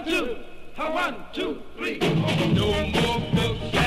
One, two, one, two, three. No more books